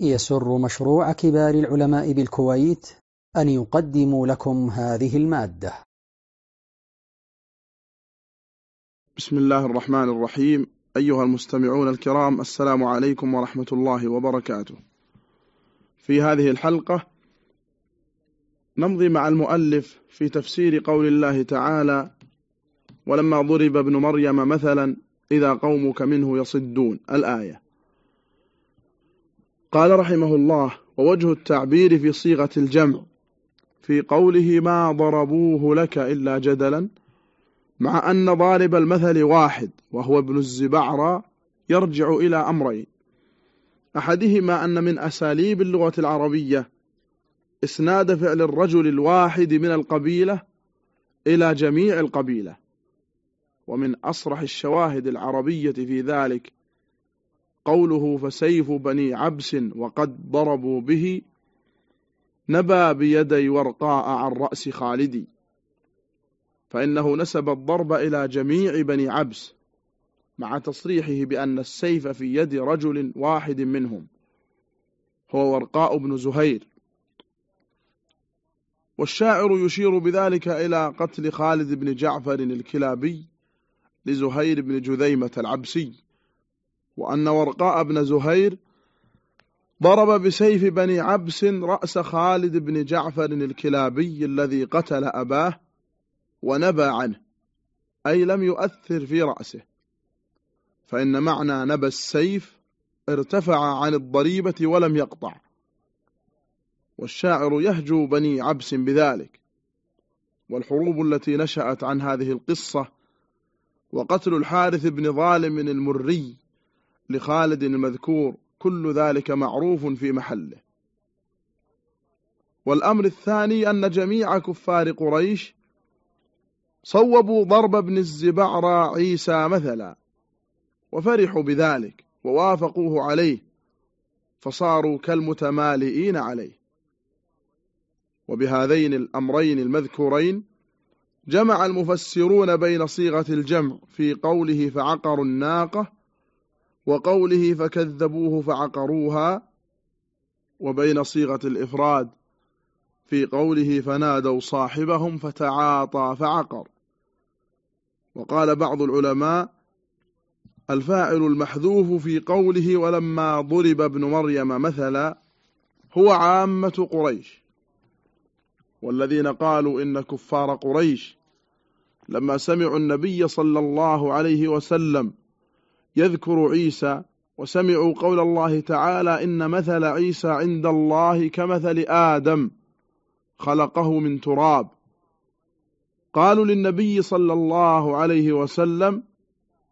يسر مشروع كبار العلماء بالكويت أن يقدم لكم هذه المادة. بسم الله الرحمن الرحيم. أيها المستمعون الكرام السلام عليكم ورحمة الله وبركاته. في هذه الحلقة نمضي مع المؤلف في تفسير قول الله تعالى ولما ضرب ابن مريم مثلا إذا قومك منه يصدون الآية. قال رحمه الله ووجه التعبير في صيغة الجمع في قوله ما ضربوه لك إلا جدلا مع أن ضارب المثل واحد وهو ابن الزبعرى يرجع إلى أمرين. أحدهما أن من أساليب اللغة العربية إسناد فعل الرجل الواحد من القبيلة إلى جميع القبيلة ومن أصرح الشواهد العربية في ذلك قوله فسيف بني عبس وقد ضربوا به نبى بيدي ورقاء عن رأس خالدي. فإنه نسب الضرب إلى جميع بني عبس مع تصريحه بأن السيف في يد رجل واحد منهم هو ورقاء بن زهير. والشاعر يشير بذلك إلى قتل خالد بن جعفر الكلابي لزهير بن جذيمة العبسي. وأن ورقاء بن زهير ضرب بسيف بني عبس رأس خالد بن جعفر الكلابي الذي قتل أباه ونبى عنه أي لم يؤثر في رأسه. فإن معنى نبى السيف ارتفع عن الضريبة ولم يقطع. والشاعر يهجو بني عبس بذلك. والحروب التي نشأت عن هذه القصة وقتل الحارث بن ظالم المري لخالد المذكور كل ذلك معروف في محله. والأمر الثاني أن جميع كفار قريش صوبوا ضرب ابن الزبعرى عيسى مثلا وفرحوا بذلك ووافقوه عليه فصاروا كالمتمالئين عليه. وبهذين الأمرين المذكورين جمع المفسرون بين صيغة الجمع في قوله فعقروا الناقة وقوله فكذبوه فعقروها وبين صيغة الإفراد في قوله فنادوا صاحبهم فتعاطى فعقر. وقال بعض العلماء الفاعل المحذوف في قوله ولما ضرب ابن مريم مثلا هو عامة قريش والذين قالوا إن كفار قريش لما سمعوا النبي صلى الله عليه وسلم يذكر عيسى وسمعوا قول الله تعالى إن مثل عيسى عند الله كمثل آدم خلقه من تراب. قالوا للنبي صلى الله عليه وسلم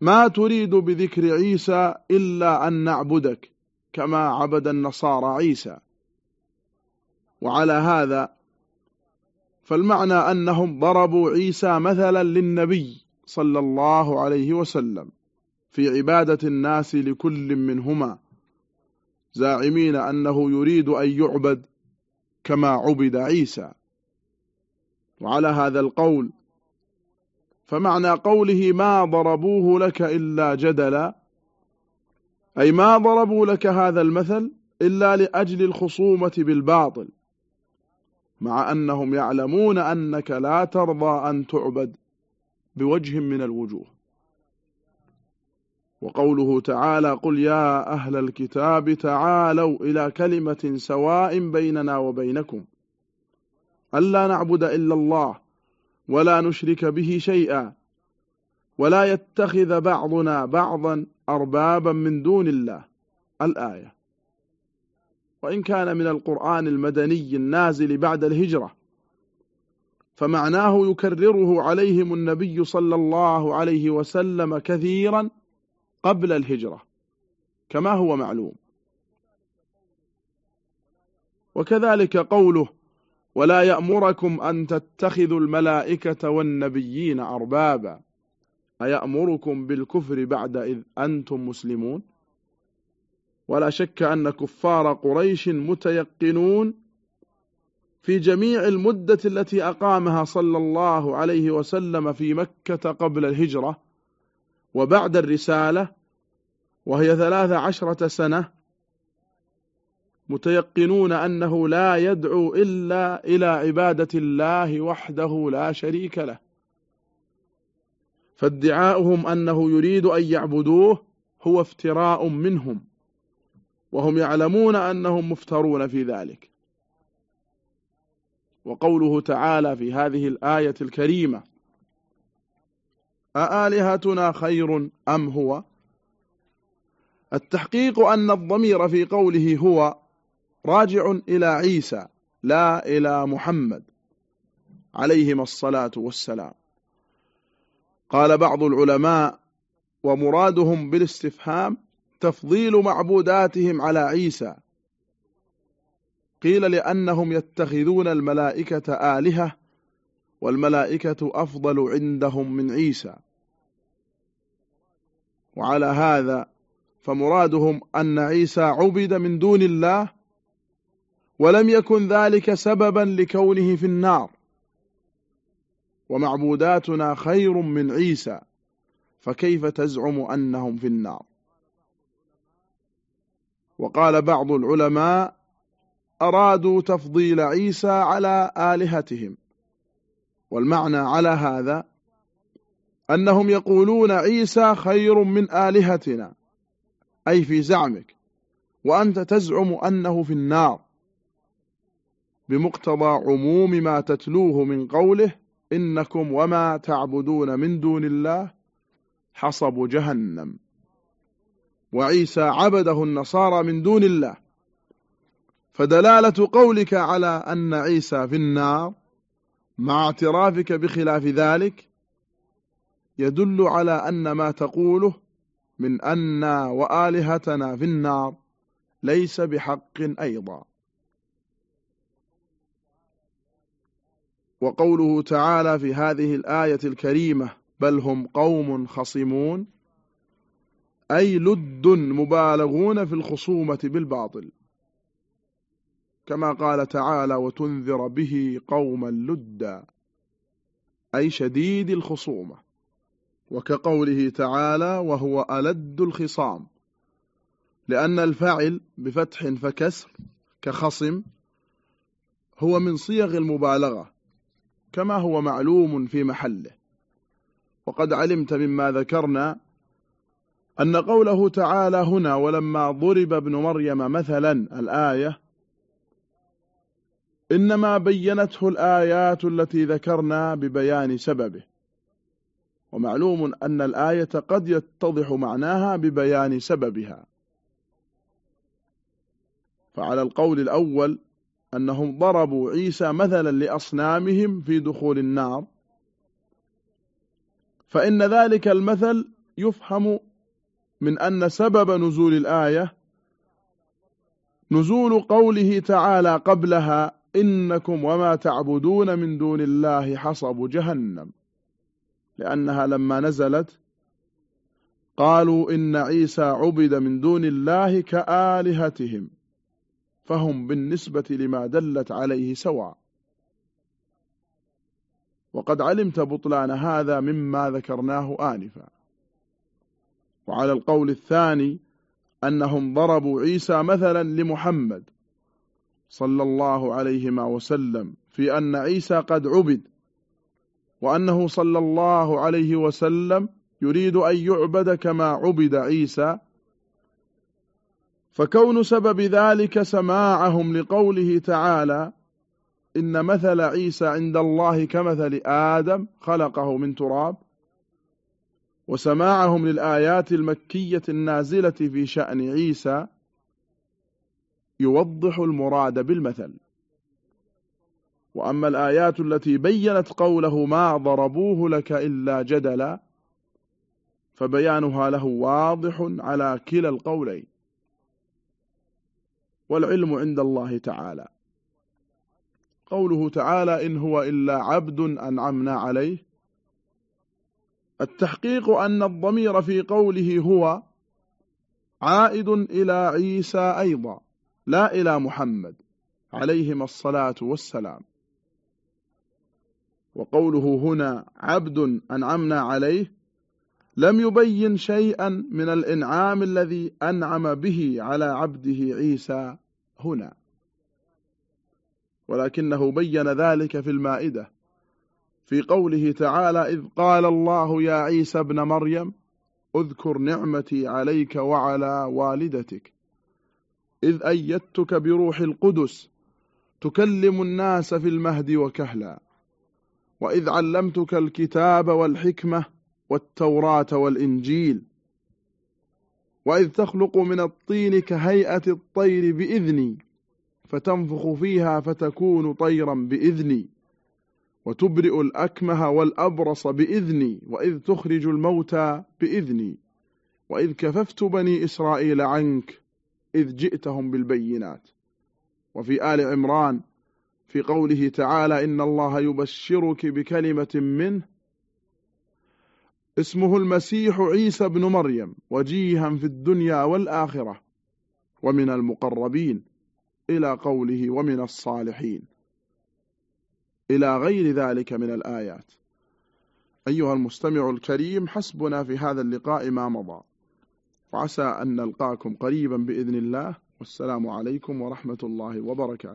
ما تريد بذكر عيسى إلا أن نعبدك كما عبد النصارى عيسى. وعلى هذا فالمعنى أنهم ضربوا عيسى مثلا للنبي صلى الله عليه وسلم. في عبادة الناس لكل منهما زاعمين أنه يريد أن يعبد كما عبد عيسى. وعلى هذا القول فمعنى قوله ما ضربوه لك إلا جدلا أي ما ضربوا لك هذا المثل إلا لأجل الخصومة بالباطل مع أنهم يعلمون أنك لا ترضى أن تعبد بوجه من الوجوه. وقوله تعالى قل يا أهل الكتاب تعالوا إلى كلمة سواء بيننا وبينكم. ألا نعبد إلا الله ولا نشرك به شيئا ولا يتخذ بعضنا بعضا أربابا من دون الله. الآية. وإن كان من القرآن المدني النازل بعد الهجرة فمعناه يكرره عليهم النبي صلى الله عليه وسلم كثيرا قبل الهجرة كما هو معلوم. وكذلك قوله ولا يأمركم أن تتخذوا الملائكة والنبيين أربابا أيأمركم بالكفر بعد إذ أنتم مسلمون؟ ولا شك أن كفار قريش متيقنون في جميع المدة التي أقامها صلى الله عليه وسلم في مكة قبل الهجرة وبعد الرسالة وهي ثلاث عشرة سنة متيقنون أنه لا يدعو إلا إلى عبادة الله وحده لا شريك له. فادعاؤهم أنه يريد أن يعبدوه هو افتراء منهم وهم يعلمون أنهم مفترون في ذلك. وقوله تعالى في هذه الآية الكريمة أآلهتنا خير أم هو؟ التحقيق أن الضمير في قوله هو راجع إلى عيسى لا إلى محمد عليهما الصلاة والسلام. قال بعض العلماء ومرادهم بالاستفهام تفضيل معبوداتهم على عيسى. قيل لأنهم يتخذون الملائكة آلهة والملائكة أفضل عندهم من عيسى. وعلى هذا فمرادهم أن عيسى عبد من دون الله ولم يكن ذلك سببا لكونه في النار. ومعبوداتنا خير من عيسى فكيف تزعم أنهم في النار؟ وقال بعض العلماء أرادوا تفضيل عيسى على آلهتهم والمعنى على هذا أنهم يقولون عيسى خير من آلهتنا أي في زعمك وأنت تزعم أنه في النار. بمقتضى عموم ما تتلوه من قوله إنكم وما تعبدون من دون الله حصب جهنم. وعيسى عبده النصارى من دون الله. فدلالة قولك على أن عيسى في النار مع اعترافك بخلاف ذلك يدل على أن ما تقوله من أن وآلهتنا في النار ليس بحق أيضا. وقوله تعالى في هذه الآية الكريمة بل هم قوم خصمون أي لد مبالغون في الخصومة بالباطل. كما قال تعالى وتنذر به قوما لدا أي شديد الخصومة. وكقوله تعالى وهو ألد الخصام لأن الفاعل بفتح فكسر كخصم هو من صيغ المبالغة كما هو معلوم في محله. وقد علمت مما ذكرنا أن قوله تعالى هنا ولما ضرب ابن مريم مثلا الآية إنما بينته الآيات التي ذكرنا ببيان سببه. ومعلوم أن الآية قد يتضح معناها ببيان سببها. فعلى القول الأول أنهم ضربوا عيسى مثلا لأصنامهم في دخول النار. فإن ذلك المثل يفهم من أن سبب نزول الآية نزول قوله تعالى قبلها إنكم وما تعبدون من دون الله حصب جهنم. لأنها لما نزلت قالوا إن عيسى عبد من دون الله كآلهتهم فهم بالنسبة لما دلت عليه سواء. وقد علمت بطلان هذا مما ذكرناه آنفا. وعلى القول الثاني أنهم ضربوا عيسى مثلا لمحمد صلى الله عليهما وسلم في أن عيسى قد عبد وأنه صلى الله عليه وسلم يريد أن يعبد كما عبد عيسى. فكون سبب ذلك سماعهم لقوله تعالى إن مثل عيسى عند الله كمثل آدم خلقه من تراب وسماعهم للآيات المكية النازلة في شأن عيسى يوضح المراد بالمثل. وأما الآيات التي بينت قوله ما ضربوه لك إلا جدلا فبيانها له واضح على كلا القولين والعلم عند الله تعالى. قوله تعالى إن هو إلا عبد أنعمنا عليه التحقيق أن الضمير في قوله هو عائد إلى عيسى أيضا لا إلى محمد عليهما الصلاة والسلام. وقوله هنا عبد أنعمنا عليه لم يبين شيئا من الإنعام الذي أنعم به على عبده عيسى هنا. ولكنه بين ذلك في المائدة في قوله تعالى إذ قال الله يا عيسى ابن مريم اذكر نعمتي عليك وعلى والدتك. إذ أيدتك بروح القدس تكلم الناس في المهد وكهلا. وإذ علمتك الكتاب والحكمة والتوراة والإنجيل وإذ تخلق من الطين كهيئة الطير بإذني فتنفخ فيها فتكون طيرا بإذني وتبرئ الأكمه والأبرص بإذني وإذ تخرج الموتى بإذني وإذ كففت بني إسرائيل عنك إذ جئتهم بالبينات وفي آل عمران في قوله تعالى إن الله يبشرك بكلمة منه اسمه المسيح عيسى بن مريم وجيها في الدنيا والآخرة ومن المقربين إلى قوله ومن الصالحين. إلى غير ذلك من الآيات. أيها المستمع الكريم حسبنا في هذا اللقاء ما مضى. وعسى أن نلقاكم قريبا بإذن الله والسلام عليكم ورحمة الله وبركاته.